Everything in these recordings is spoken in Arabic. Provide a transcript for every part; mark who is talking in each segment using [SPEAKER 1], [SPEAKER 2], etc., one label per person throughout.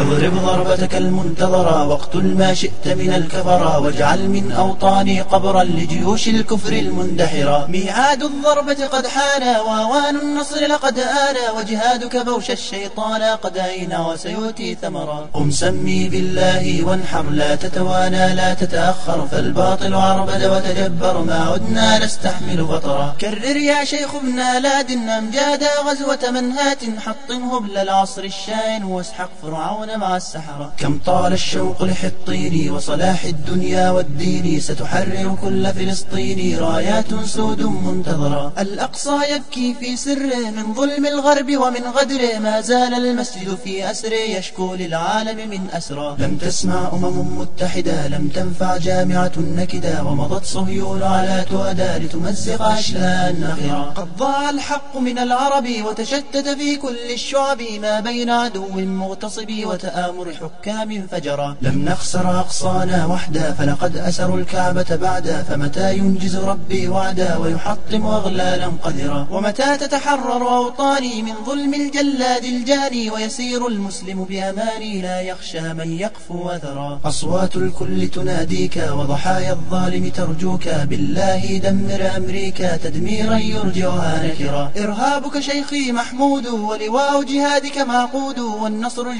[SPEAKER 1] اضرب ضربتك المنتظرة واقتل ما شئت من الكفرة واجعل من أوطاني قبرا لجيوش الكفر المندحرة ميعاد الضربة قد حان وأوان النصر لقد آن وجهادك بوش الشيطان قد أين وسيؤتي ثمرا. قم سمي بالله وانحر لا تتوانى لا تتأخر فالباطل عربد وتجبر ما عدنا نستحمل بطرا كرر يا شيخ ابن لاد أمجاد غزوة منهات حطم هبل العصر الشاين واسحق فرعون مع السحرة. كم طال الشوق لحطين وصلاح الدنيا والدين ستحرر كل فلسطين رايات سود منتظرة. الأقصى يبكي في سره من ظلم الغرب ومن غدره ما زال المسجد في أسره يشكو للعالم من أسرى. لم تسمع أمم متحدة لم تنفع جامعة نكدة ومضت صهيون على تؤدى لتمزق أشلاء النخرة قد ضاع الحق من العرب وتشتت في كل الشعب ما بين عدو مغتصب وتآمر حكام فجرا لم نخسر أقصانا وحدا فلقد أسروا الكعبة بعدا فمتى ينجز ربي وعدا ويحطم أغلالا قذرا ومتى تتحرر أوطاني من ظلم الجلاد الجاني ويسير المسلم بأماني لا يخشى من يقفو أثرا؟ أصوات الكل تناديك وضحايا الظالم ترجوك بالله دمر أمريكا تدميرا يرجعها نكرا. إرهابك شيخي محمود ولواء جهادك معقود والنصر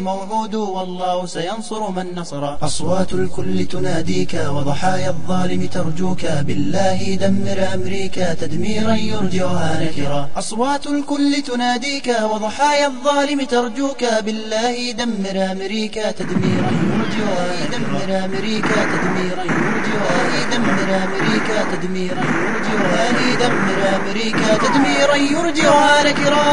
[SPEAKER 1] موعود والله سينصر من نصر. أصوات الكل تناديك وضحايا الظالم ترجوك بالله دمر أمريكا تدميرا يرجعها نكرا. أصوات الكل تناديك وضحايا الظالم ترجوك بالله دمر أمريكا تدميرا يرجعها دمر أمريكا تدميرا يرجعها دمر أمريكا تدميرا يرجعها دمر أمريكا تدميرا يرجعها نكرا.